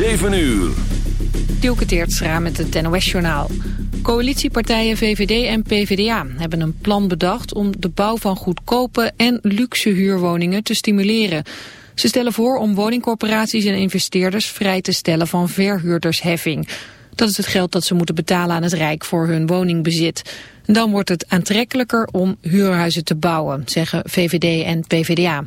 7 uur. Dielke Teertstra met het NOS-journaal. Coalitiepartijen VVD en PVDA hebben een plan bedacht... om de bouw van goedkope en luxe huurwoningen te stimuleren. Ze stellen voor om woningcorporaties en investeerders... vrij te stellen van verhuurdersheffing. Dat is het geld dat ze moeten betalen aan het Rijk voor hun woningbezit. Dan wordt het aantrekkelijker om huurhuizen te bouwen, zeggen VVD en PVDA.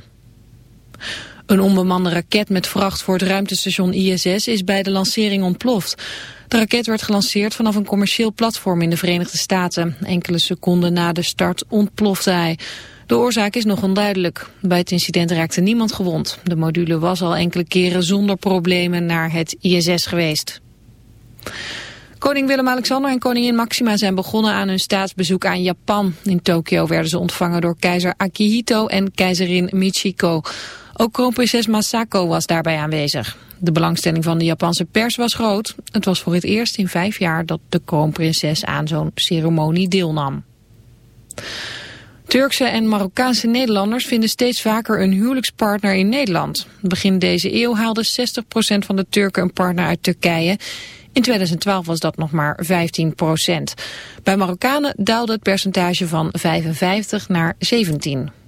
Een onbemande raket met vracht voor het ruimtestation ISS is bij de lancering ontploft. De raket werd gelanceerd vanaf een commercieel platform in de Verenigde Staten. Enkele seconden na de start ontplofte hij. De oorzaak is nog onduidelijk. Bij het incident raakte niemand gewond. De module was al enkele keren zonder problemen naar het ISS geweest. Koning Willem-Alexander en koningin Maxima zijn begonnen aan hun staatsbezoek aan Japan. In Tokio werden ze ontvangen door keizer Akihito en keizerin Michiko. Ook kroonprinses Masako was daarbij aanwezig. De belangstelling van de Japanse pers was groot. Het was voor het eerst in vijf jaar dat de kroonprinses aan zo'n ceremonie deelnam. Turkse en Marokkaanse Nederlanders vinden steeds vaker een huwelijkspartner in Nederland. Begin deze eeuw haalde 60% van de Turken een partner uit Turkije. In 2012 was dat nog maar 15% Bij Marokkanen daalde het percentage van 55 naar 17.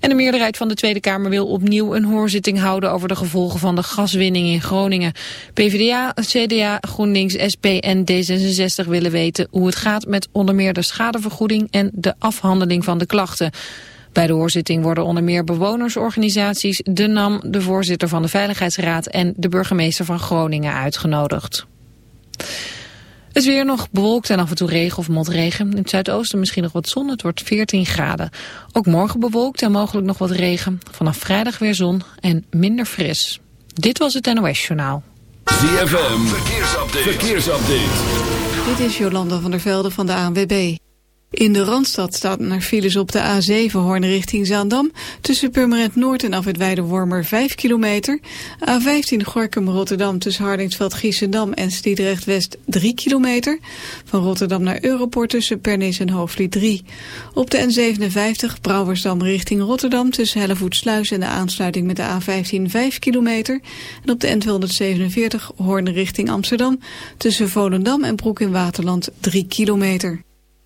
En de meerderheid van de Tweede Kamer wil opnieuw een hoorzitting houden over de gevolgen van de gaswinning in Groningen. PvdA, CDA, GroenLinks, SP en D66 willen weten hoe het gaat met onder meer de schadevergoeding en de afhandeling van de klachten. Bij de hoorzitting worden onder meer bewonersorganisaties, de NAM, de voorzitter van de Veiligheidsraad en de burgemeester van Groningen uitgenodigd. Het weer nog bewolkt en af en toe regen of motregen. In het zuidoosten misschien nog wat zon. Het wordt 14 graden. Ook morgen bewolkt en mogelijk nog wat regen. Vanaf vrijdag weer zon en minder fris. Dit was het NOS Journaal. ZFM, verkeersupdate. verkeersupdate. Dit is Jolanda van der Velde van de ANWB. In de Randstad staat naar files op de A7 Hoorn richting Zaandam... tussen Purmerend Noord en Afwit Wormer 5 kilometer. A15 Gorkum Rotterdam tussen Hardingsveld Giessendam en Stiedrecht West 3 kilometer. Van Rotterdam naar Europort tussen Pernis en Hoofdvliet 3. Op de N57 Brouwersdam richting Rotterdam tussen Hellevoetsluis en de aansluiting met de A15 5 kilometer. En op de N247 Hoorn richting Amsterdam tussen Volendam en Broek in Waterland 3 kilometer.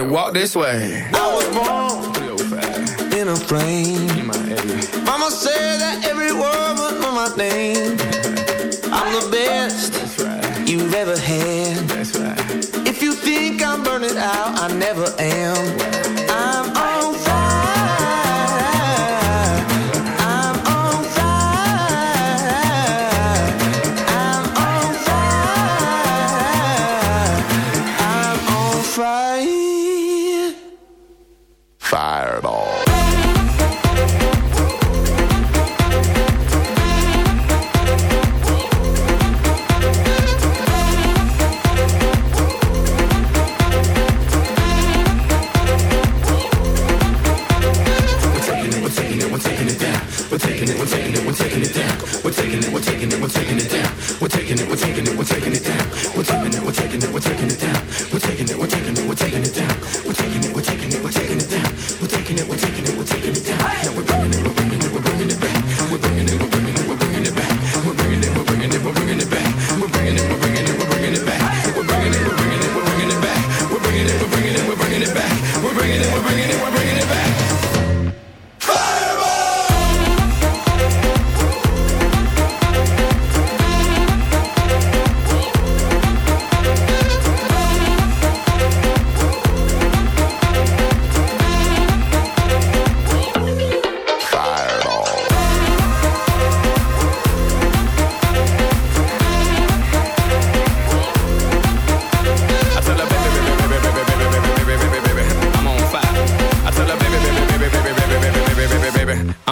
said, walk this way. I was born in a plane.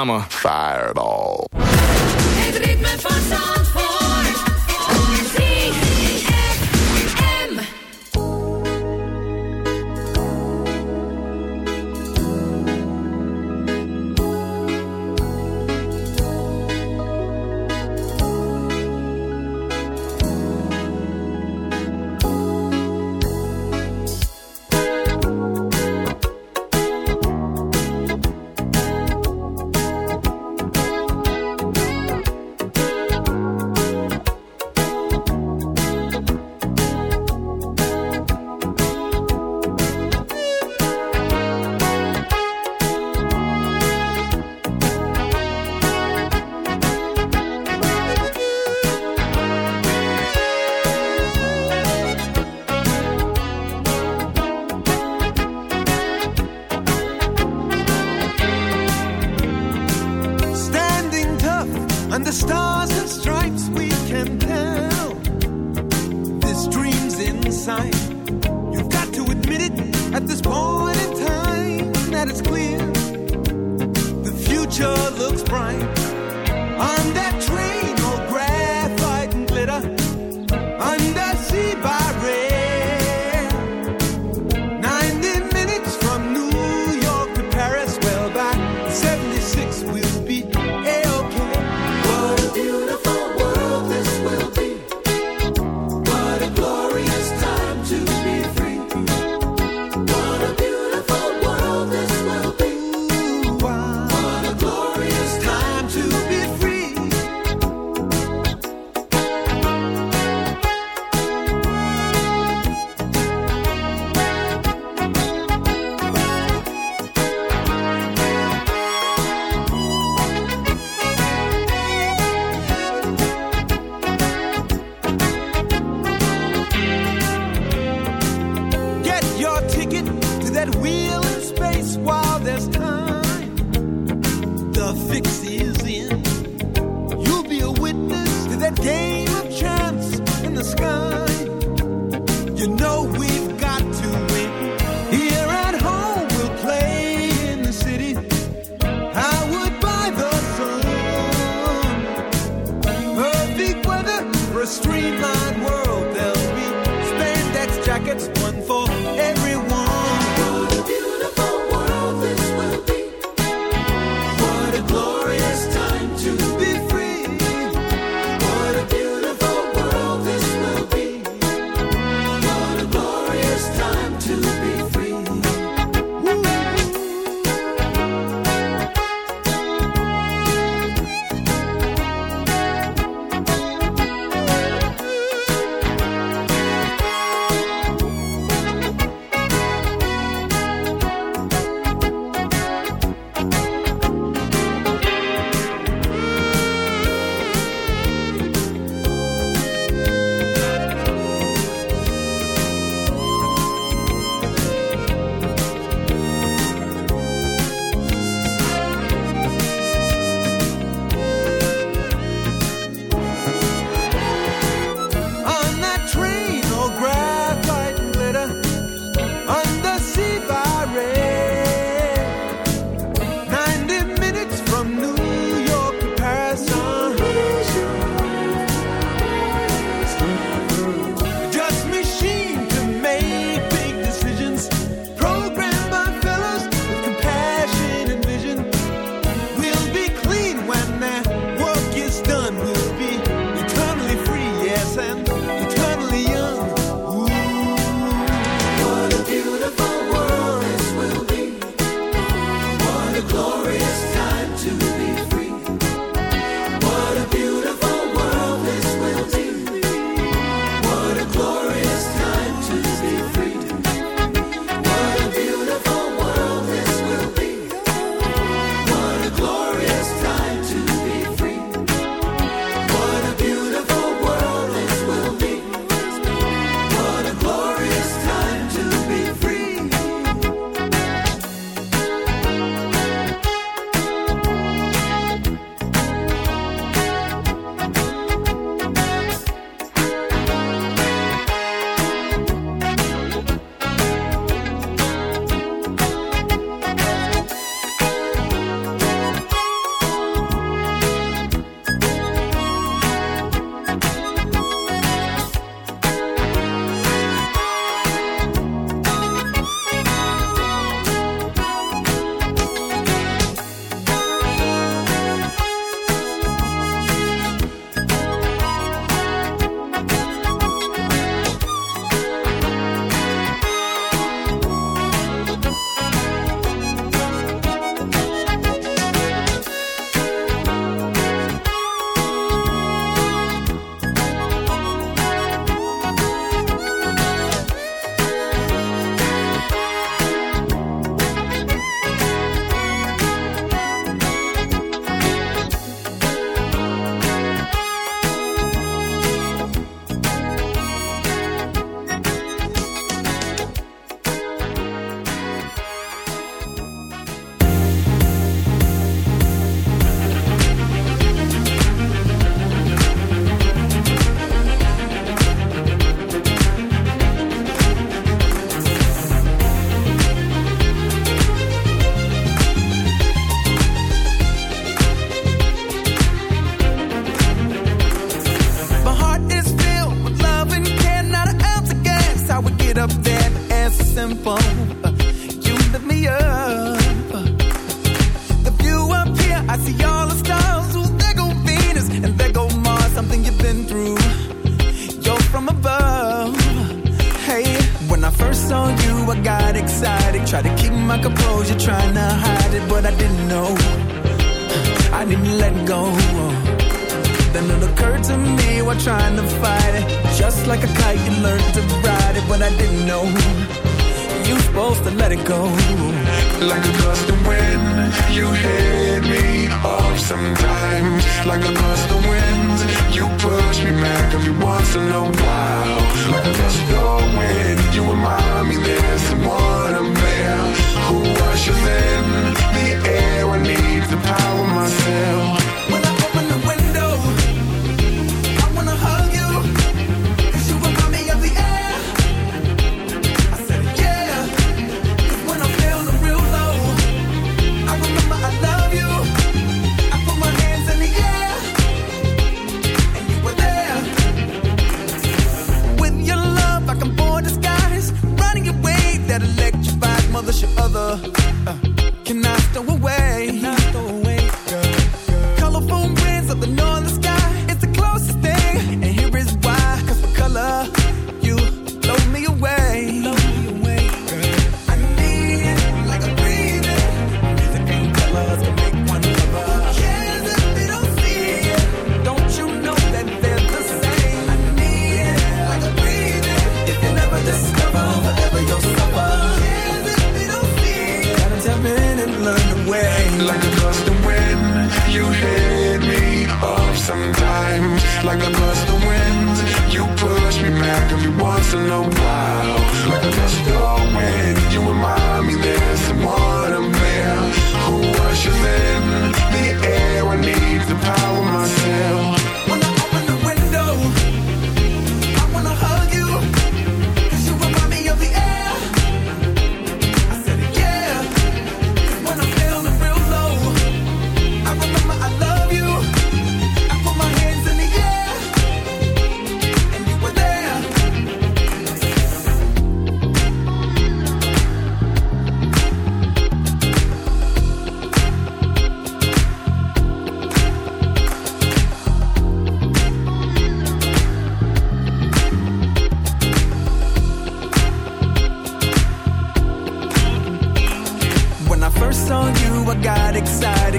I'm Fireball. Het ritme van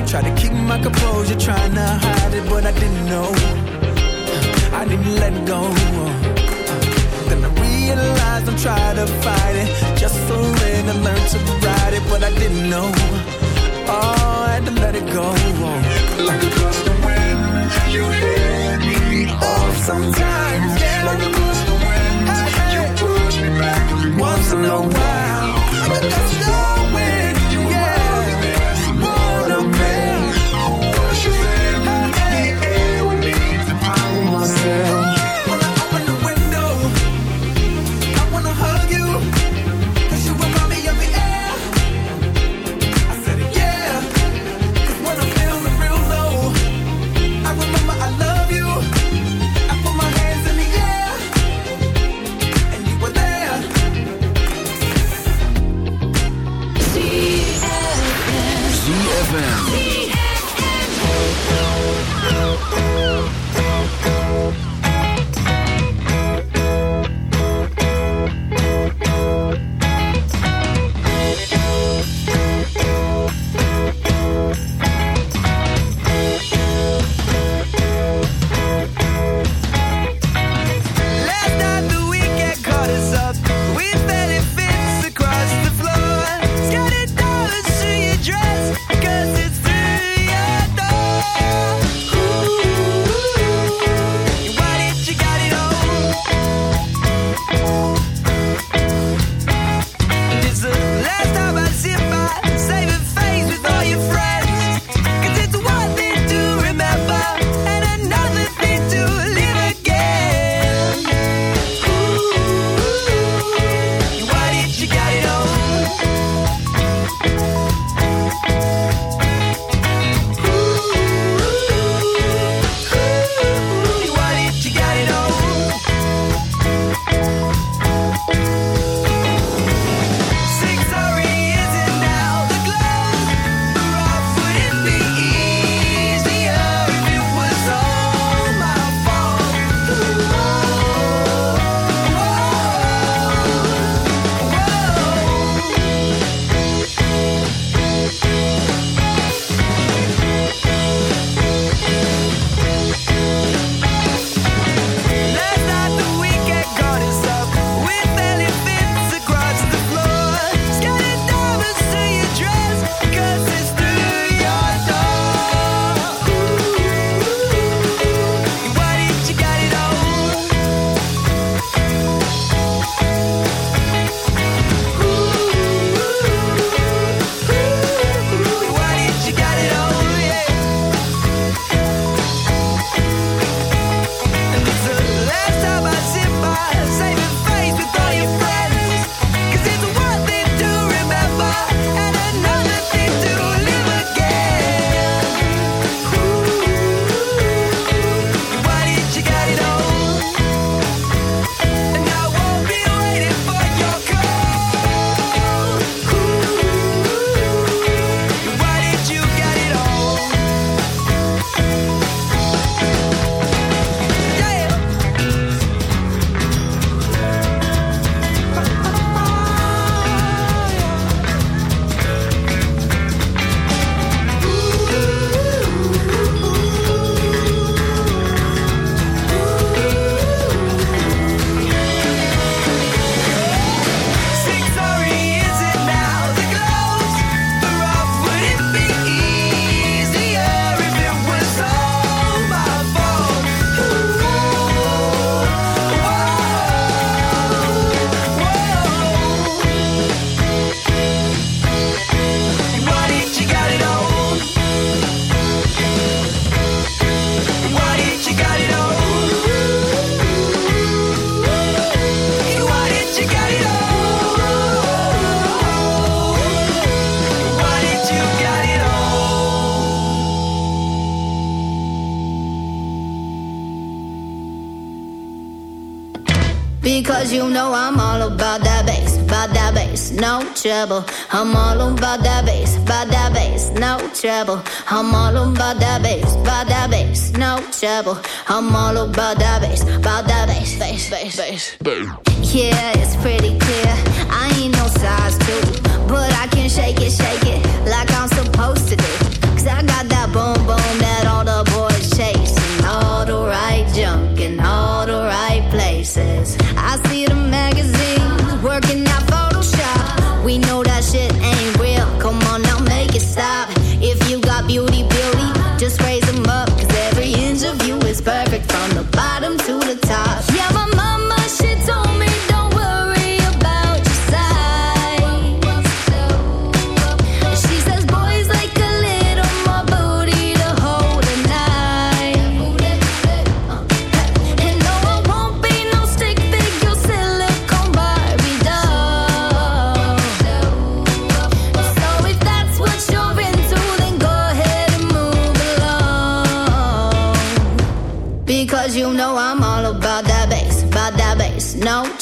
Try to keep my composure, trying to hide it, but I didn't know. I didn't let go. Then I realized I'm trying to fight it. Just surrender, learn to ride it, but I didn't know. Oh, I had to let it go. Like a gust of wind, you hit me off sometimes. Yeah. Like a gust of wind, you push me back once in a while. Like a gust of wind. treble. I'm all about that bass, about that bass, no treble. I'm all about that bass, about that bass, no treble. I'm all about that bass, about that bass, bass, bass, bass, bass. Yeah, it's pretty clear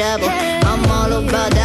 trouble. I'm all about that.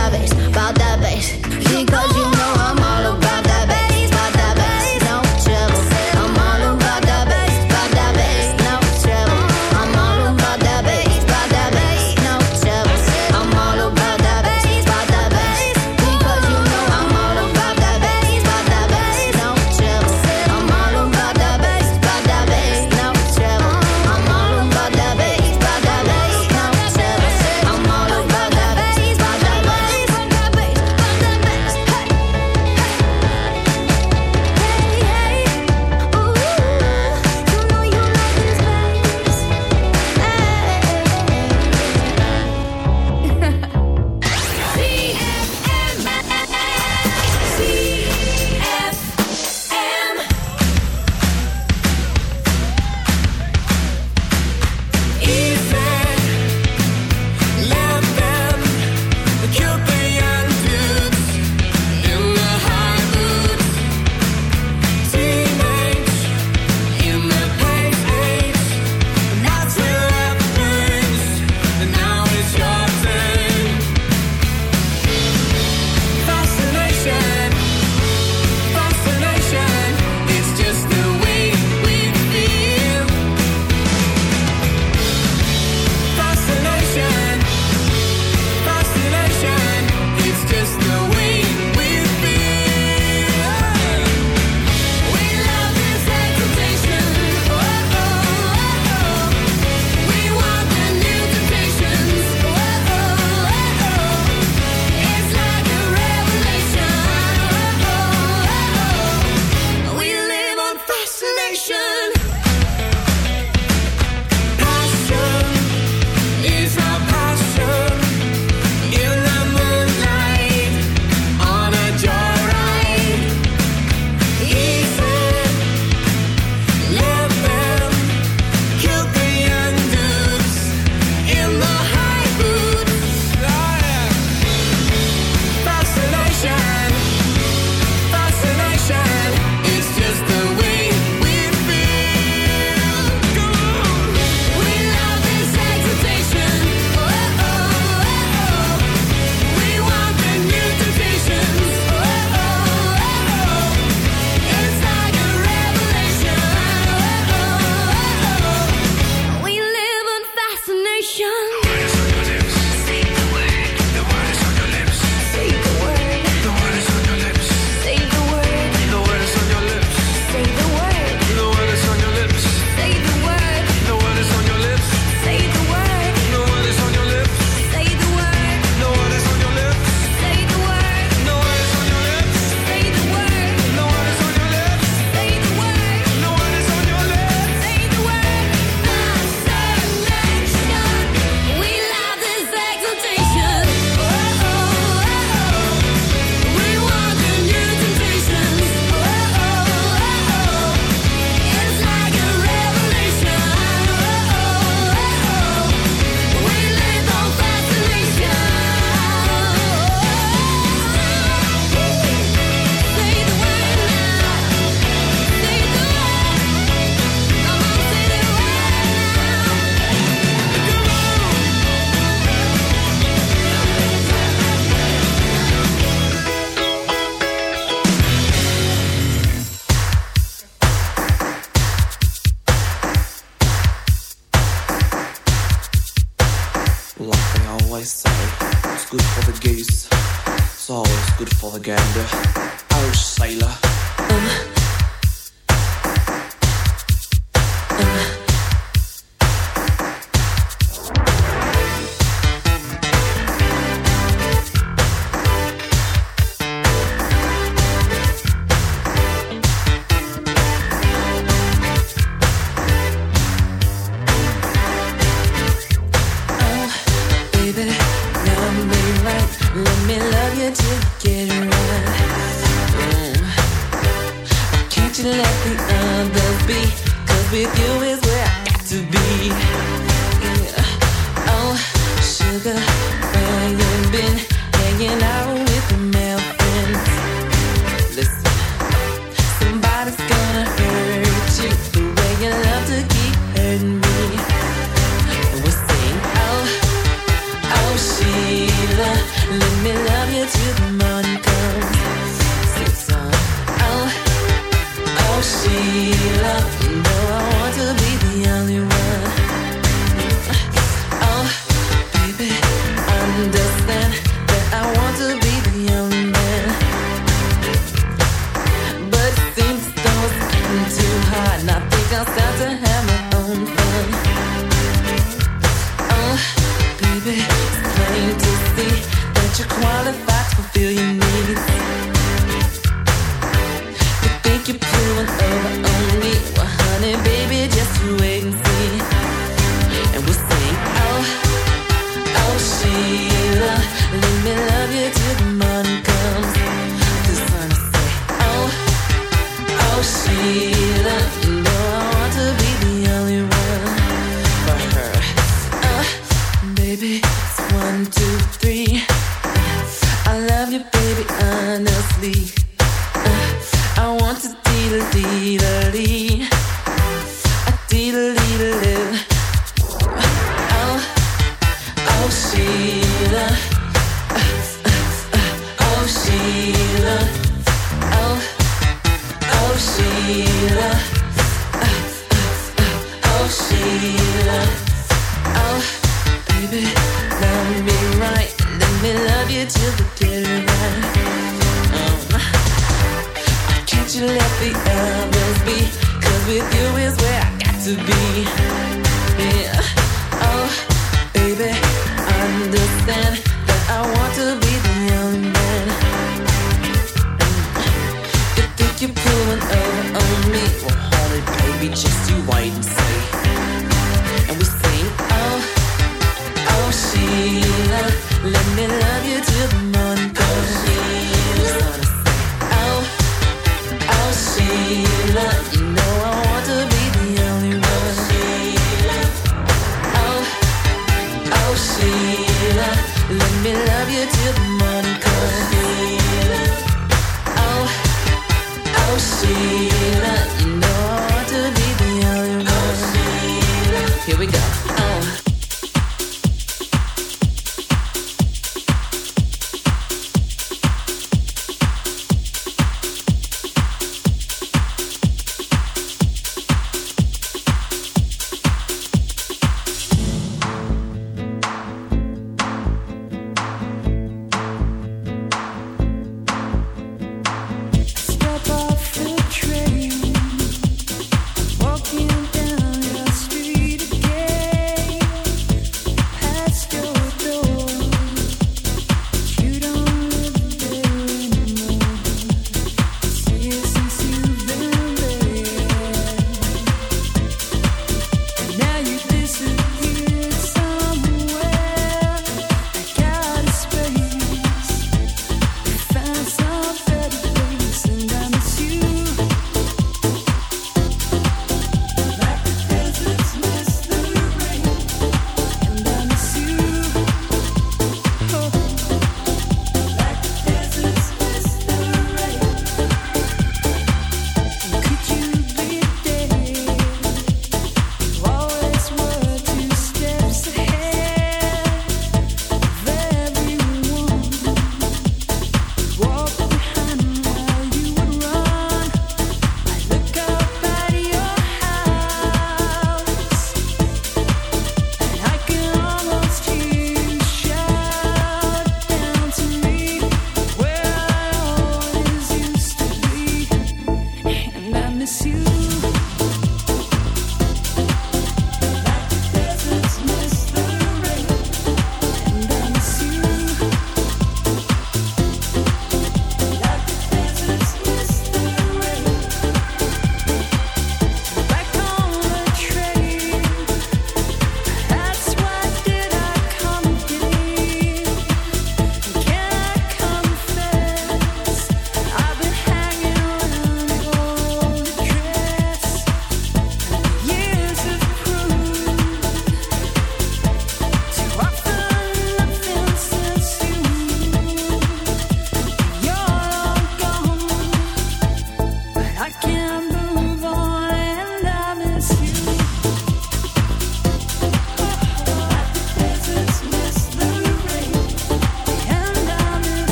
Dee dee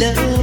love.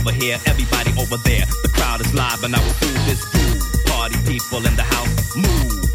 over here, everybody over there. The crowd is live and I will do this fool. Party people in the house, move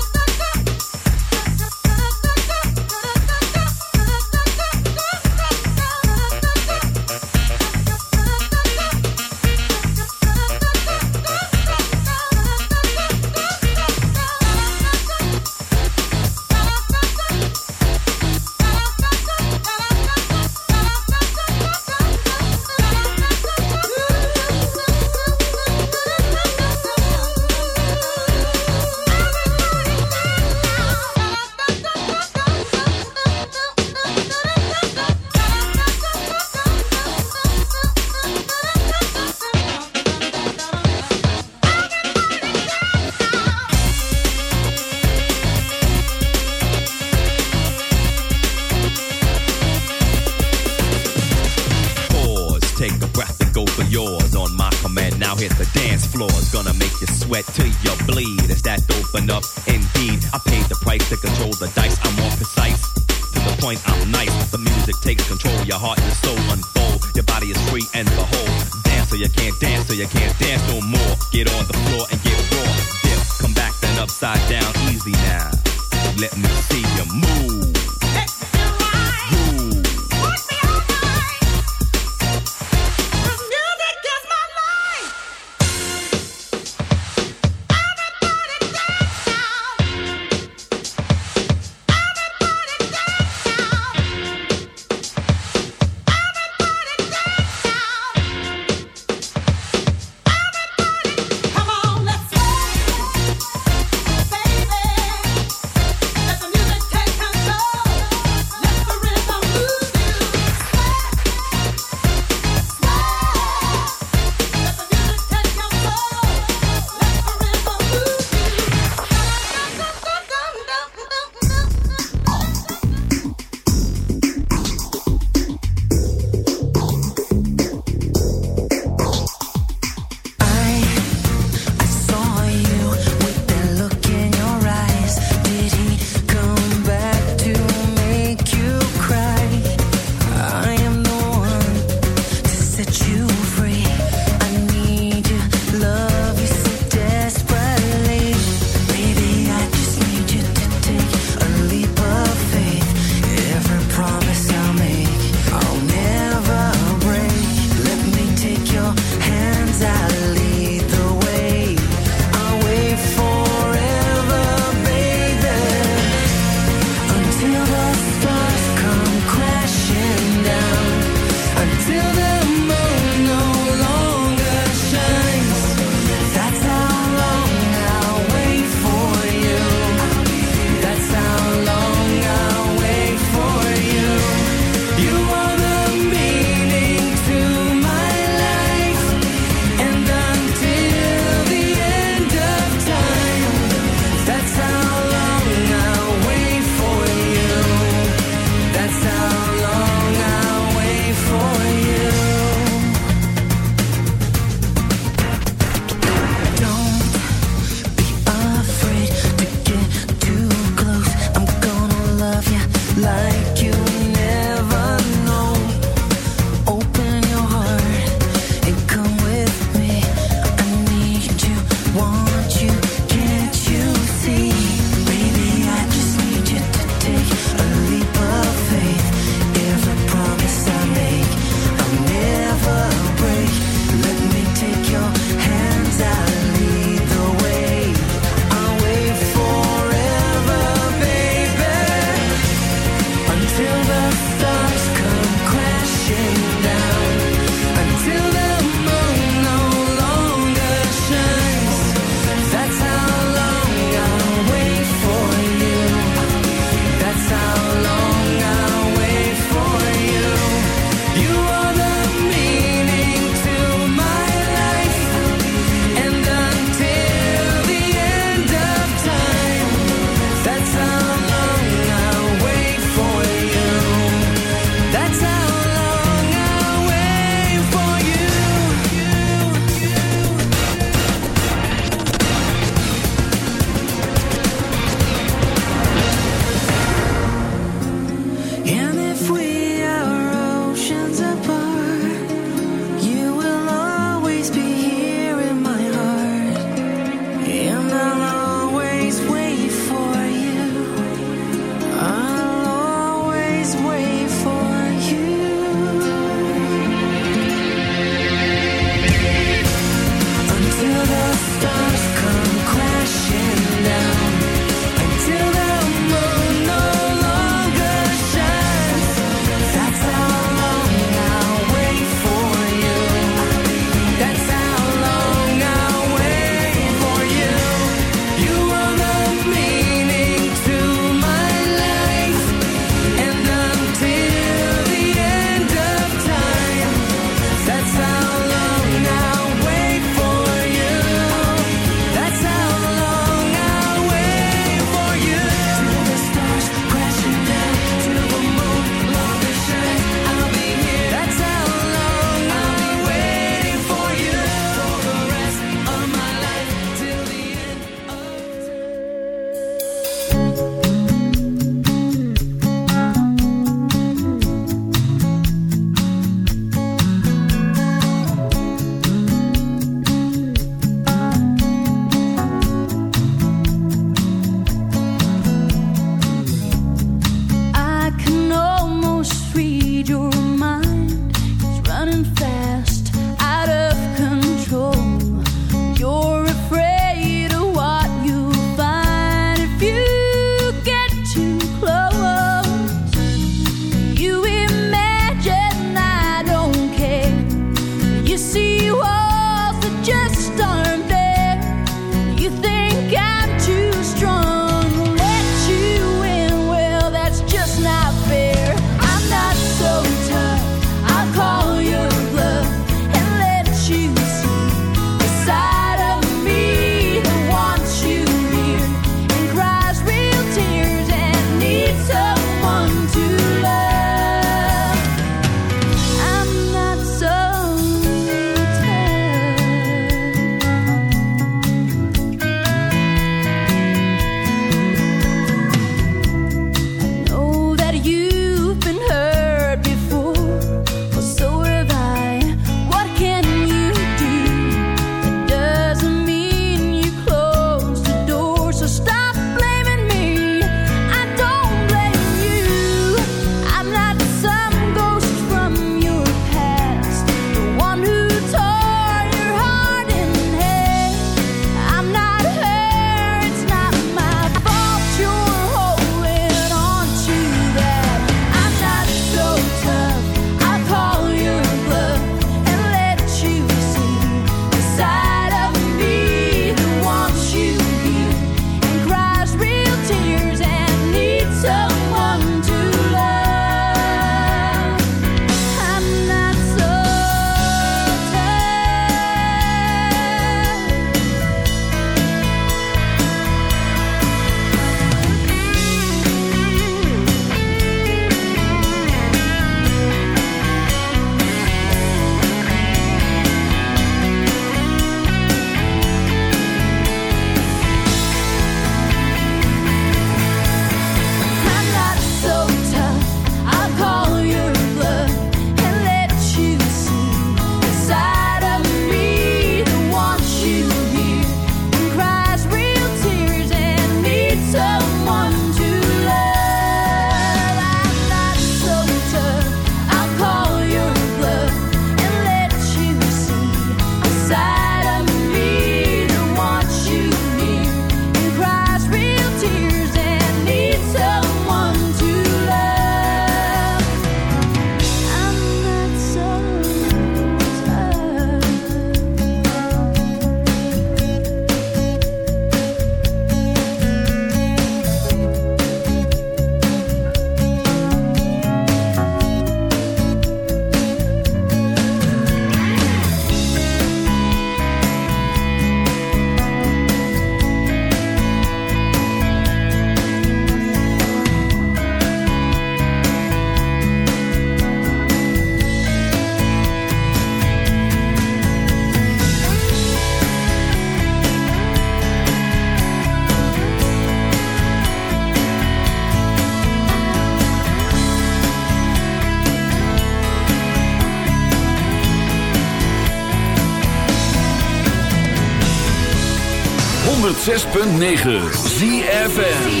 106.9 ZFN